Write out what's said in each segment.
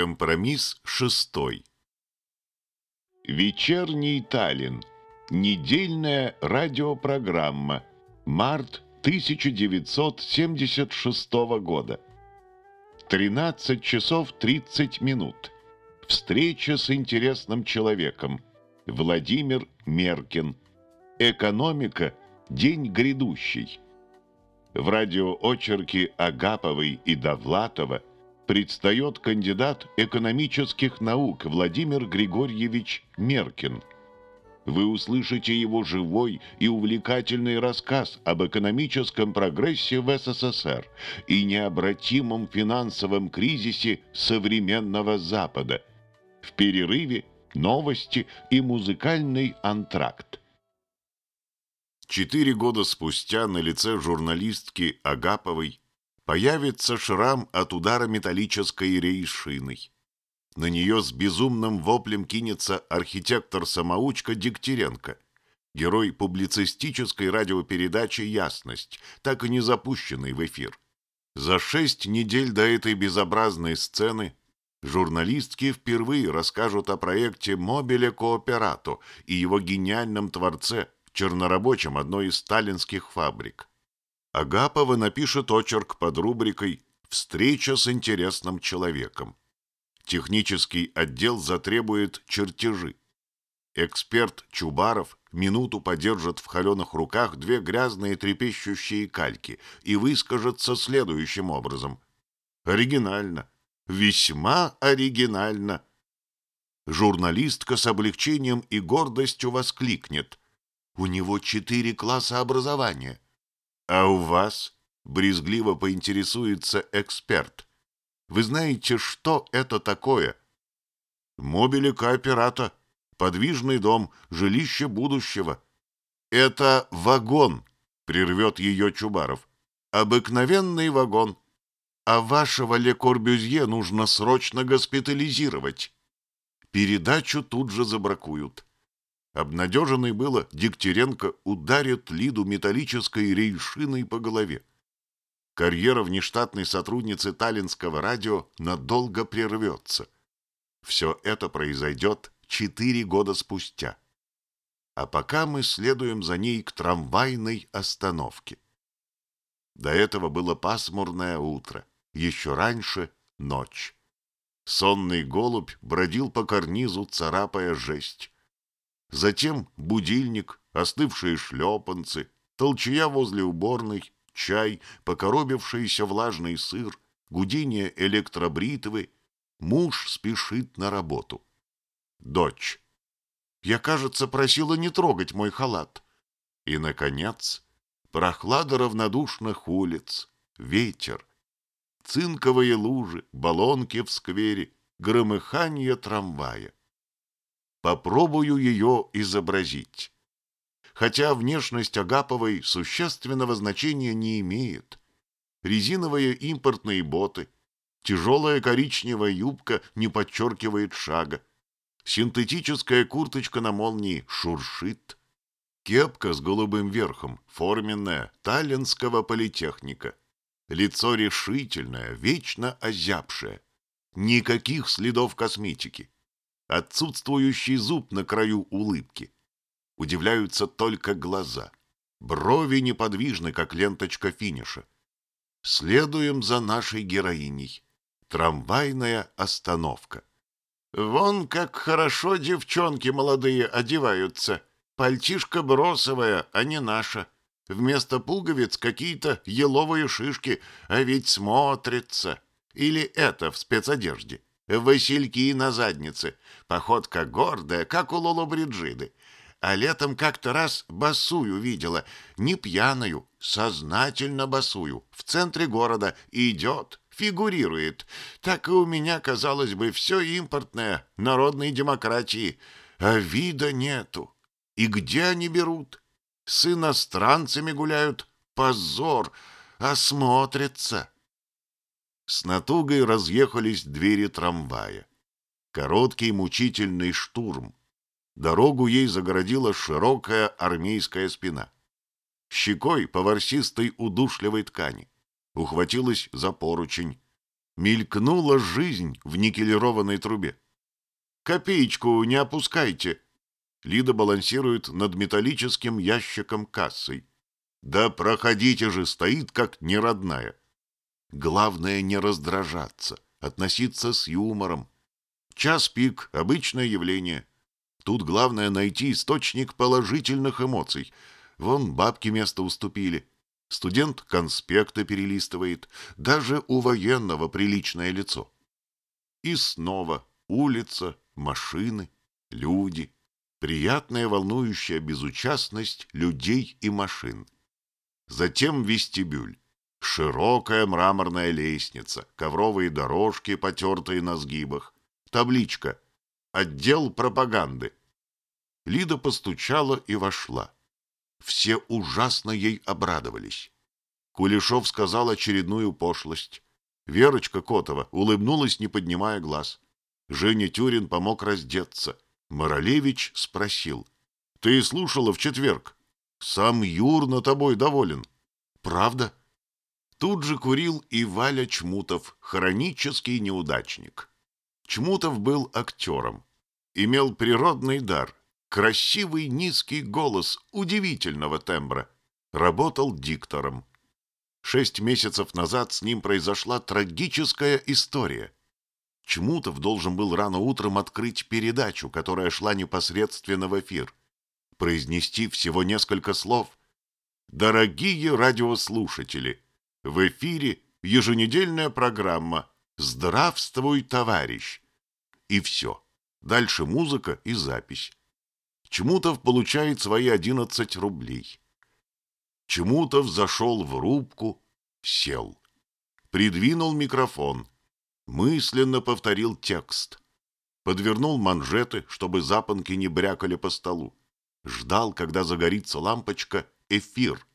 Компромисс шестой. Вечерний Таллин. Недельная радиопрограмма. Март 1976 года. 13 часов 30 минут. Встреча с интересным человеком. Владимир Меркин. Экономика. День грядущий. В радиоочерке Агаповой и Довлатова предстает кандидат экономических наук Владимир Григорьевич Меркин. Вы услышите его живой и увлекательный рассказ об экономическом прогрессе в СССР и необратимом финансовом кризисе современного Запада. В перерыве новости и музыкальный антракт. Четыре года спустя на лице журналистки Агаповой появится шрам от удара металлической рейшиной. На нее с безумным воплем кинется архитектор-самоучка Дегтяренко, герой публицистической радиопередачи «Ясность», так и не запущенный в эфир. За шесть недель до этой безобразной сцены журналистки впервые расскажут о проекте «Мобиле Кооперато» и его гениальном творце, чернорабочем одной из сталинских фабрик. Агапова напишет очерк под рубрикой «Встреча с интересным человеком». Технический отдел затребует чертежи. Эксперт Чубаров минуту подержит в холеных руках две грязные трепещущие кальки и выскажется следующим образом. Оригинально. Весьма оригинально. Журналистка с облегчением и гордостью воскликнет. У него четыре класса образования. «А у вас?» — брезгливо поинтересуется эксперт. «Вы знаете, что это такое?» «Мобили кооперата, подвижный дом, жилище будущего». «Это вагон», — прервет ее Чубаров. «Обыкновенный вагон. А вашего Ле Корбюзье нужно срочно госпитализировать». Передачу тут же забракуют. Обнадеженный было, Дегтяренко ударит Лиду металлической рейшиной по голове. Карьера внештатной сотрудницы Таллинского радио надолго прервется. Все это произойдет четыре года спустя. А пока мы следуем за ней к трамвайной остановке. До этого было пасмурное утро, еще раньше — ночь. Сонный голубь бродил по карнизу, царапая жесть. Затем будильник, остывшие шлепанцы, толчья возле уборной, чай, покоробившийся влажный сыр, гудение электробритвы. Муж спешит на работу. Дочь. Я, кажется, просила не трогать мой халат. И, наконец, прохлада равнодушных улиц, ветер, цинковые лужи, баллонки в сквере, громыхание трамвая попробую ее изобразить. Хотя внешность Агаповой существенного значения не имеет. Резиновые импортные боты, тяжелая коричневая юбка не подчеркивает шага, синтетическая курточка на молнии шуршит, кепка с голубым верхом, форменная, таллинского политехника, лицо решительное, вечно озябшее, никаких следов косметики отсутствующий зуб на краю улыбки. Удивляются только глаза. Брови неподвижны, как ленточка финиша. Следуем за нашей героиней. Трамвайная остановка. Вон как хорошо девчонки молодые одеваются. Пальтишка бросовая, а не наша. Вместо пуговиц какие-то еловые шишки, а ведь смотрится. Или это в спецодежде васильки на заднице, походка гордая, как у Лоло Бриджиды. А летом как-то раз басую видела, не пьяную, сознательно басую, в центре города, идет, фигурирует. Так и у меня, казалось бы, все импортное, народной демократии, а вида нету. И где они берут? С иностранцами гуляют, позор, осмотрятся. С натугой разъехались двери трамвая. Короткий мучительный штурм. Дорогу ей загородила широкая армейская спина. Щекой по ворсистой удушливой ткани. Ухватилась за поручень. Мелькнула жизнь в никелированной трубе. «Копеечку не опускайте!» Лида балансирует над металлическим ящиком кассой. «Да проходите же, стоит как неродная!» Главное не раздражаться, относиться с юмором. Час пик — обычное явление. Тут главное найти источник положительных эмоций. Вон бабки место уступили. Студент конспекты перелистывает. Даже у военного приличное лицо. И снова улица, машины, люди. Приятная волнующая безучастность людей и машин. Затем вестибюль. Широкая мраморная лестница, ковровые дорожки, потертые на сгибах, табличка «Отдел пропаганды». Лида постучала и вошла. Все ужасно ей обрадовались. Кулешов сказал очередную пошлость. Верочка Котова улыбнулась, не поднимая глаз. Женя Тюрин помог раздеться. Моролевич спросил. — Ты слушала в четверг? Сам Юр на тобой доволен. — Правда? — Тут же курил и Валя Чмутов, хронический неудачник. Чмутов был актером, имел природный дар, красивый низкий голос удивительного тембра, работал диктором. Шесть месяцев назад с ним произошла трагическая история. Чмутов должен был рано утром открыть передачу, которая шла непосредственно в эфир, произнести всего несколько слов. «Дорогие радиослушатели!» В эфире еженедельная программа «Здравствуй, товарищ!» И все. Дальше музыка и запись. Чмутов получает свои 11 рублей. Чмутов зашел в рубку, сел. Придвинул микрофон. Мысленно повторил текст. Подвернул манжеты, чтобы запонки не брякали по столу. Ждал, когда загорится лампочка «Эфир».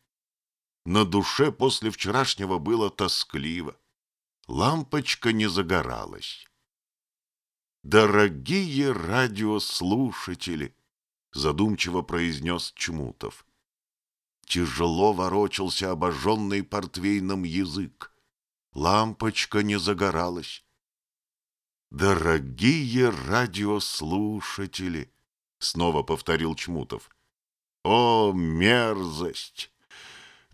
На душе после вчерашнего было тоскливо. Лампочка не загоралась. «Дорогие радиослушатели!» — задумчиво произнес Чмутов. Тяжело ворочался обожженный портвейном язык. Лампочка не загоралась. «Дорогие радиослушатели!» — снова повторил Чмутов. «О, мерзость!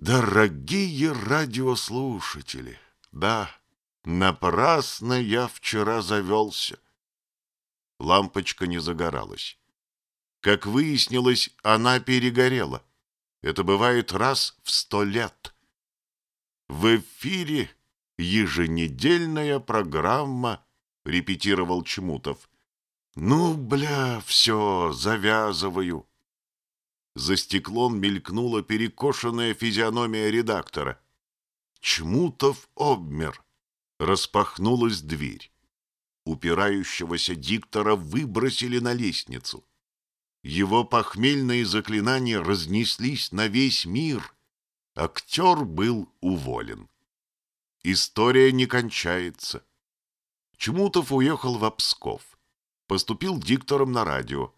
Дорогие радиослушатели, да, напрасно я вчера завелся. Лампочка не загоралась. Как выяснилось, она перегорела. Это бывает раз в сто лет. В эфире еженедельная программа, репетировал Чмутов. Ну, бля, все, завязываю. За стеклом мелькнула перекошенная физиономия редактора. Чмутов обмер. Распахнулась дверь. Упирающегося диктора выбросили на лестницу. Его похмельные заклинания разнеслись на весь мир. Актер был уволен. История не кончается. Чмутов уехал в Псков. Поступил диктором на радио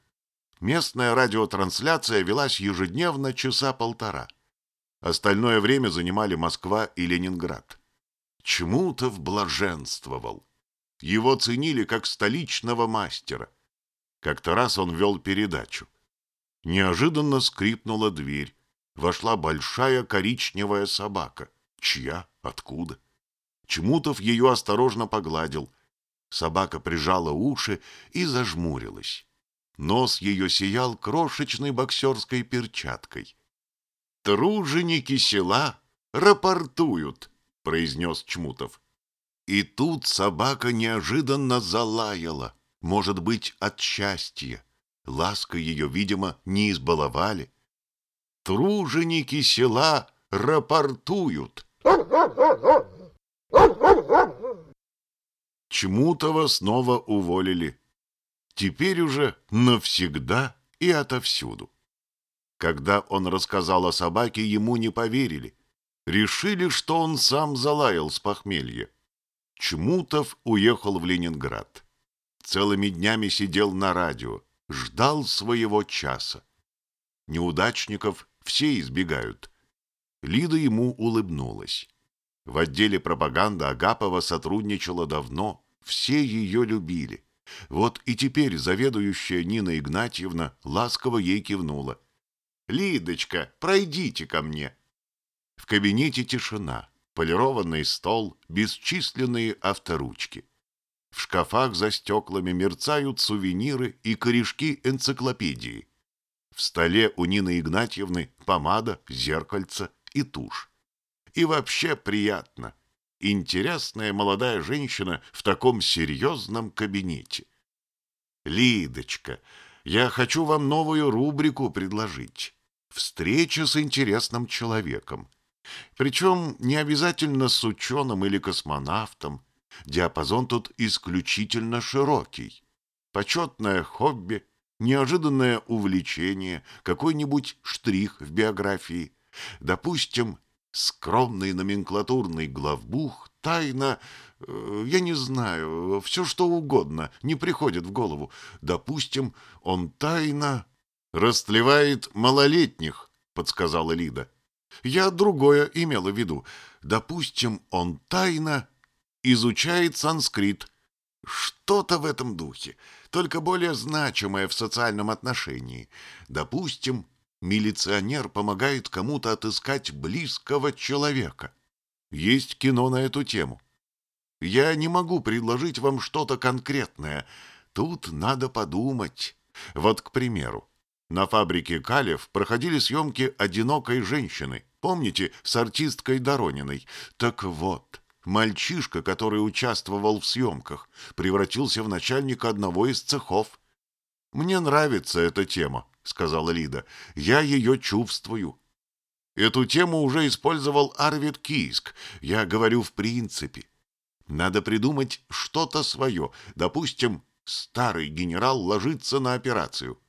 Местная радиотрансляция велась ежедневно часа полтора. Остальное время занимали Москва и Ленинград. Чмутов блаженствовал. Его ценили как столичного мастера. Как-то раз он вел передачу. Неожиданно скрипнула дверь. Вошла большая коричневая собака. Чья? Откуда? Чмутов ее осторожно погладил. Собака прижала уши и зажмурилась. Нос ее сиял крошечной боксерской перчаткой. «Труженики села рапортуют», — произнес Чмутов. И тут собака неожиданно залаяла, может быть, от счастья. Ласка ее, видимо, не избаловали. «Труженики села рапортуют». Чмутова снова уволили теперь уже навсегда и отовсюду. Когда он рассказал о собаке, ему не поверили. Решили, что он сам залаял с похмелья. Чмутов уехал в Ленинград. Целыми днями сидел на радио, ждал своего часа. Неудачников все избегают. Лида ему улыбнулась. В отделе пропаганды Агапова сотрудничала давно, все ее любили. Вот и теперь заведующая Нина Игнатьевна ласково ей кивнула. «Лидочка, пройдите ко мне». В кабинете тишина, полированный стол, бесчисленные авторучки. В шкафах за стеклами мерцают сувениры и корешки энциклопедии. В столе у Нины Игнатьевны помада, зеркальце и тушь. И вообще приятно. Интересная молодая женщина в таком серьезном кабинете. Лидочка, я хочу вам новую рубрику предложить. Встреча с интересным человеком. Причем не обязательно с ученым или космонавтом. Диапазон тут исключительно широкий. Почетное хобби, неожиданное увлечение, какой-нибудь штрих в биографии. Допустим, скромный номенклатурный главбух, тайна, э, я не знаю, все что угодно, не приходит в голову. Допустим, он тайно растлевает малолетних, подсказала Лида. Я другое имела в виду. Допустим, он тайно изучает санскрит. Что-то в этом духе, только более значимое в социальном отношении. Допустим, милиционер помогает кому-то отыскать близкого человека. Есть кино на эту тему. Я не могу предложить вам что-то конкретное. Тут надо подумать. Вот, к примеру, на фабрике Калев проходили съемки «Одинокой женщины». Помните, с артисткой Дорониной? Так вот, мальчишка, который участвовал в съемках, превратился в начальника одного из цехов. «Мне нравится эта тема», — сказала Лида. «Я ее чувствую». Эту тему уже использовал Арвид Кийск. Я говорю в принципе. Надо придумать что-то свое. Допустим, старый генерал ложится на операцию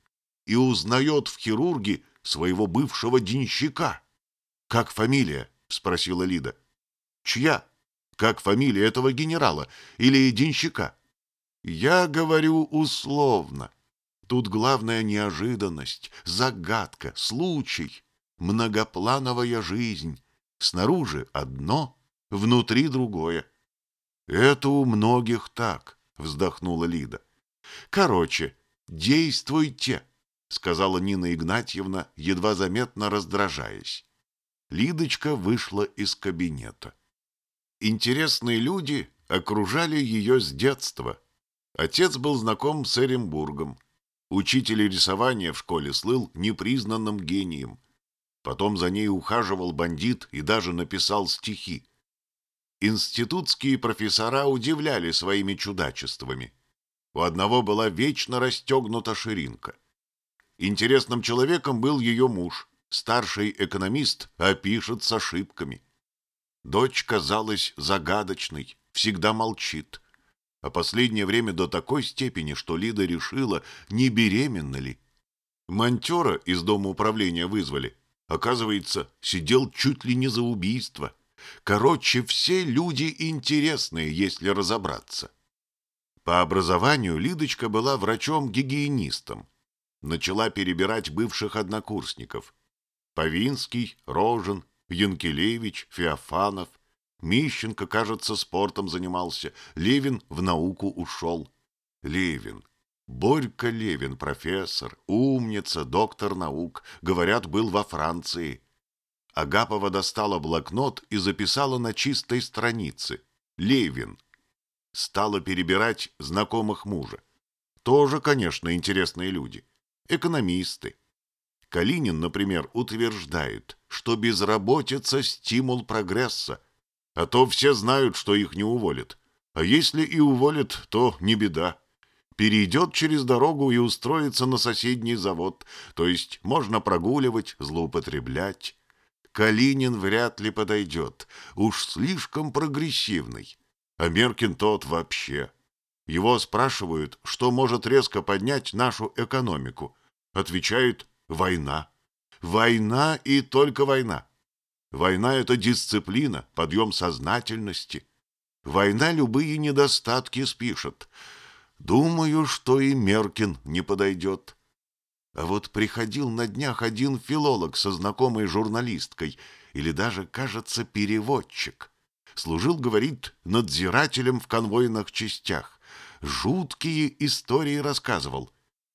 и узнает в хирурге своего бывшего денщика. «Как фамилия?» — спросила Лида. «Чья? Как фамилия этого генерала или денщика?» «Я говорю условно. Тут главная неожиданность, загадка, случай, многоплановая жизнь. Снаружи одно, внутри другое. Это у многих так, вздохнула Лида. Короче, действуйте, сказала Нина Игнатьевна, едва заметно раздражаясь. Лидочка вышла из кабинета. Интересные люди окружали ее с детства. Отец был знаком с Эренбургом. Учитель рисования в школе слыл непризнанным гением. Потом за ней ухаживал бандит и даже написал стихи. Институтские профессора удивляли своими чудачествами. У одного была вечно расстегнута ширинка. Интересным человеком был ее муж, старший экономист, а пишет с ошибками. Дочь казалась загадочной, всегда молчит а последнее время до такой степени, что Лида решила, не беременна ли. Монтера из дома управления вызвали. Оказывается, сидел чуть ли не за убийство. Короче, все люди интересные, если разобраться. По образованию Лидочка была врачом-гигиенистом. Начала перебирать бывших однокурсников. Повинский, Рожен, Янкелевич, Феофанов — Мищенко, кажется, спортом занимался. Левин в науку ушел. Левин. Борька Левин, профессор, умница, доктор наук. Говорят, был во Франции. Агапова достала блокнот и записала на чистой странице. Левин. Стала перебирать знакомых мужа. Тоже, конечно, интересные люди. Экономисты. Калинин, например, утверждает, что безработица – стимул прогресса, а то все знают, что их не уволят. А если и уволят, то не беда. Перейдет через дорогу и устроится на соседний завод. То есть можно прогуливать, злоупотреблять. Калинин вряд ли подойдет. Уж слишком прогрессивный. А Меркин тот вообще. Его спрашивают, что может резко поднять нашу экономику. Отвечает «война». Война и только война. Война — это дисциплина, подъем сознательности. Война любые недостатки спишет. Думаю, что и Меркин не подойдет. А вот приходил на днях один филолог со знакомой журналисткой, или даже, кажется, переводчик. Служил, говорит, надзирателем в конвойных частях. Жуткие истории рассказывал.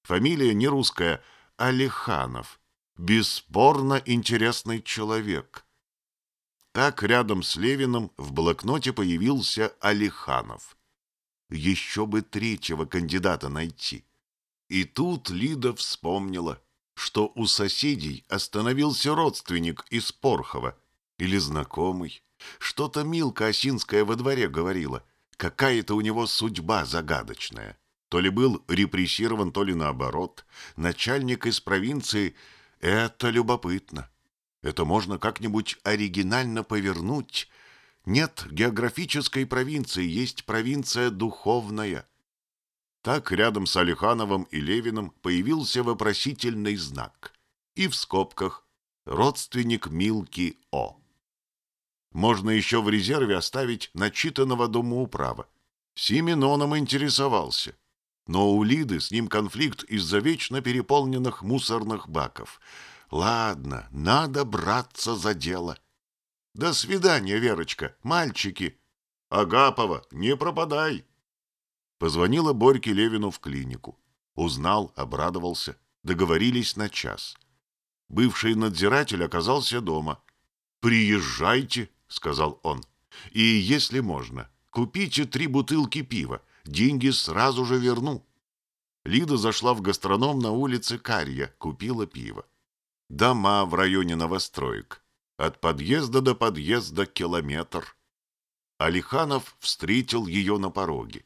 Фамилия не русская, Алиханов. Бесспорно интересный человек. Так рядом с Левиным в блокноте появился Алиханов. Еще бы третьего кандидата найти. И тут Лида вспомнила, что у соседей остановился родственник из Порхова или знакомый. Что-то Милка Осинская во дворе говорила. Какая-то у него судьба загадочная. То ли был репрессирован, то ли наоборот. Начальник из провинции — это любопытно. Это можно как-нибудь оригинально повернуть. Нет географической провинции, есть провинция духовная. Так рядом с Алихановым и Левиным появился вопросительный знак. И в скобках «Родственник Милки О». Можно еще в резерве оставить начитанного домоуправа. Сименоном интересовался. Но у Лиды с ним конфликт из-за вечно переполненных мусорных баков. Ладно, надо браться за дело. До свидания, Верочка, мальчики. Агапова, не пропадай. Позвонила Борьке Левину в клинику. Узнал, обрадовался. Договорились на час. Бывший надзиратель оказался дома. «Приезжайте», — сказал он. «И, если можно, купите три бутылки пива. Деньги сразу же верну». Лида зашла в гастроном на улице Карья, купила пиво. Дома в районе новостроек. От подъезда до подъезда километр. Алиханов встретил ее на пороге.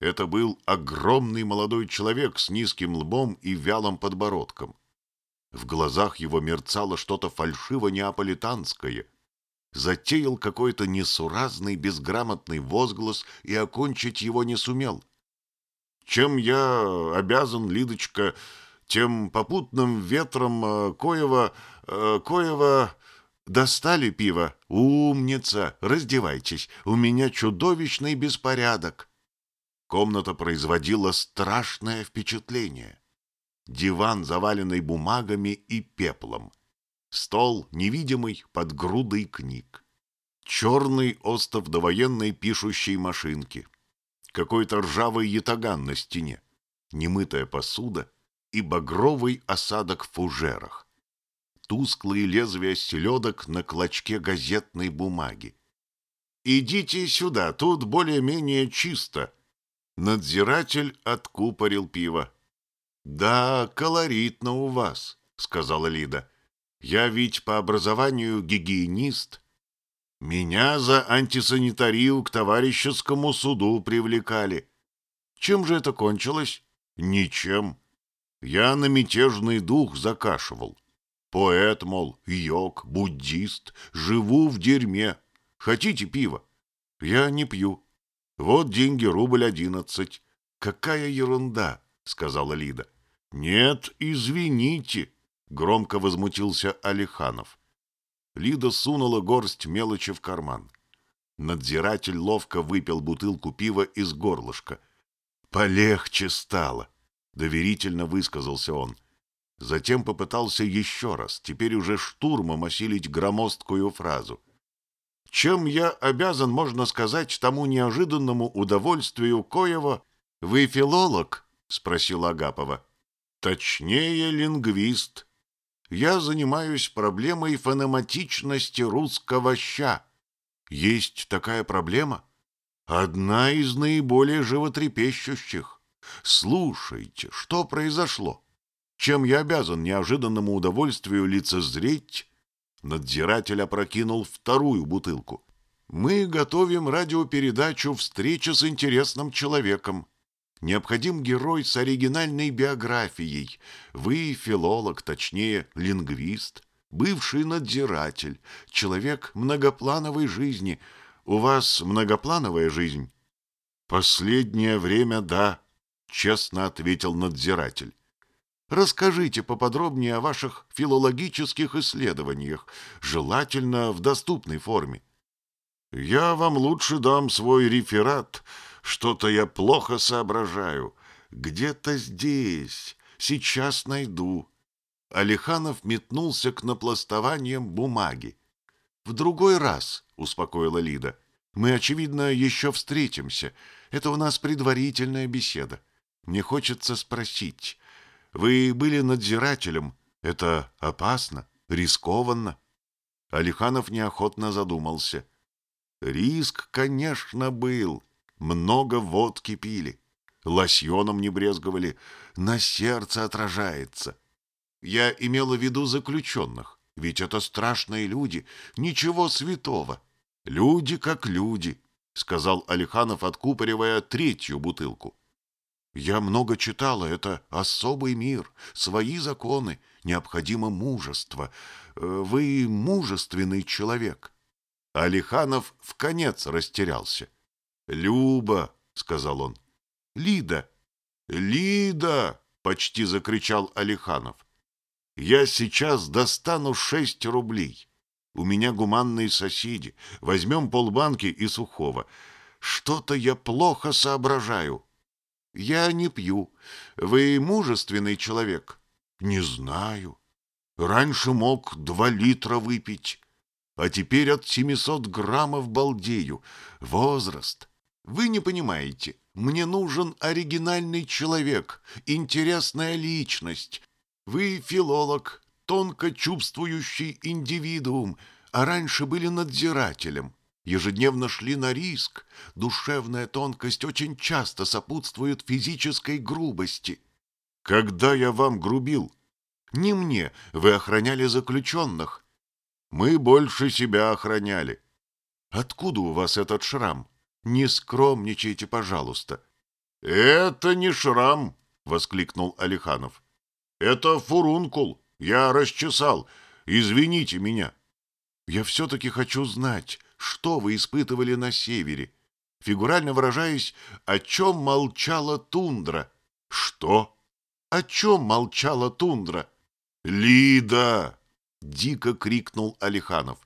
Это был огромный молодой человек с низким лбом и вялым подбородком. В глазах его мерцало что-то фальшиво-неаполитанское. Затеял какой-то несуразный, безграмотный возглас и окончить его не сумел. «Чем я обязан, Лидочка, тем попутным ветром э, коего... Э, коего...» «Достали пиво? Умница! Раздевайтесь, у меня чудовищный беспорядок!» Комната производила страшное впечатление. Диван, заваленный бумагами и пеплом. Стол, невидимый, под грудой книг. Черный остов довоенной пишущей машинки. Какой-то ржавый ятаган на стене. Немытая посуда и багровый осадок в фужерах. Тусклые лезвия селедок на клочке газетной бумаги. «Идите сюда, тут более-менее чисто», Надзиратель откупорил пиво. «Да, колоритно у вас», — сказала Лида. «Я ведь по образованию гигиенист. Меня за антисанитарию к товарищескому суду привлекали. Чем же это кончилось? Ничем. Я на мятежный дух закашивал. Поэт, мол, йог, буддист, живу в дерьме. Хотите пива? Я не пью. Вот деньги, рубль одиннадцать. Какая ерунда, сказала Лида. Нет, извините, громко возмутился Алиханов. Лида сунула горсть мелочи в карман. Надзиратель ловко выпил бутылку пива из горлышка. Полегче стало, доверительно высказался он. Затем попытался еще раз, теперь уже штурмом осилить громоздкую фразу — чем я обязан, можно сказать, тому неожиданному удовольствию Коева? Вы филолог? — спросил Агапова. Точнее, лингвист. Я занимаюсь проблемой фонематичности русского «ща». Есть такая проблема? Одна из наиболее животрепещущих. Слушайте, что произошло? Чем я обязан неожиданному удовольствию лицезреть Надзиратель опрокинул вторую бутылку. «Мы готовим радиопередачу «Встреча с интересным человеком». Необходим герой с оригинальной биографией. Вы филолог, точнее, лингвист, бывший надзиратель, человек многоплановой жизни. У вас многоплановая жизнь?» «Последнее время, да», — честно ответил надзиратель. Расскажите поподробнее о ваших филологических исследованиях, желательно в доступной форме. Я вам лучше дам свой реферат. Что-то я плохо соображаю. Где-то здесь. Сейчас найду. Алиханов метнулся к напластованиям бумаги. В другой раз, успокоила Лида. Мы, очевидно, еще встретимся. Это у нас предварительная беседа. Мне хочется спросить. Вы были надзирателем. Это опасно, рискованно. Алиханов неохотно задумался. Риск, конечно, был. Много водки пили. Лосьоном не брезговали. На сердце отражается. Я имела в виду заключенных. Ведь это страшные люди. Ничего святого. Люди как люди, сказал Алиханов, откупоривая третью бутылку. Я много читала, это особый мир, свои законы, необходимо мужество. Э, вы мужественный человек. Алиханов в конец растерялся. Люба, сказал он. Лида. Лида, почти закричал Алиханов. Я сейчас достану шесть рублей. У меня гуманные соседи. Возьмем полбанки и сухого. Что-то я плохо соображаю. Я не пью. Вы мужественный человек? Не знаю. Раньше мог два литра выпить, а теперь от семисот граммов балдею. Возраст. Вы не понимаете. Мне нужен оригинальный человек, интересная личность. Вы филолог, тонко чувствующий индивидуум, а раньше были надзирателем. Ежедневно шли на риск. Душевная тонкость очень часто сопутствует физической грубости. Когда я вам грубил? Не мне, вы охраняли заключенных. Мы больше себя охраняли. Откуда у вас этот шрам? Не скромничайте, пожалуйста. Это не шрам, воскликнул Алиханов. Это фурункул. Я расчесал. Извините меня. Я все-таки хочу знать, что вы испытывали на севере. Фигурально выражаясь, о чем молчала тундра? Что? О чем молчала тундра? Лида! Дико крикнул Алиханов.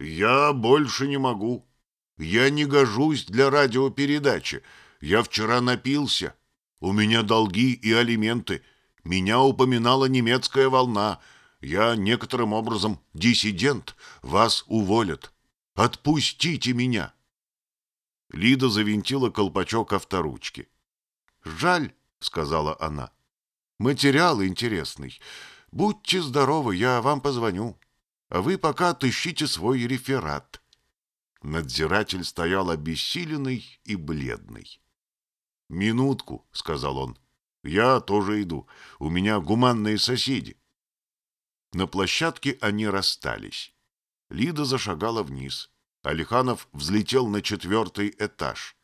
Я больше не могу. Я не гожусь для радиопередачи. Я вчера напился. У меня долги и алименты. Меня упоминала немецкая волна. Я некоторым образом диссидент. Вас уволят. Отпустите меня. Лида завинтила колпачок авторучки. Жаль, сказала она. Материал интересный. Будьте здоровы, я вам позвоню. А вы пока отыщите свой реферат. Надзиратель стоял обессиленный и бледный. Минутку, сказал он. Я тоже иду. У меня гуманные соседи. На площадке они расстались. Лида зашагала вниз. Алиханов взлетел на четвертый этаж.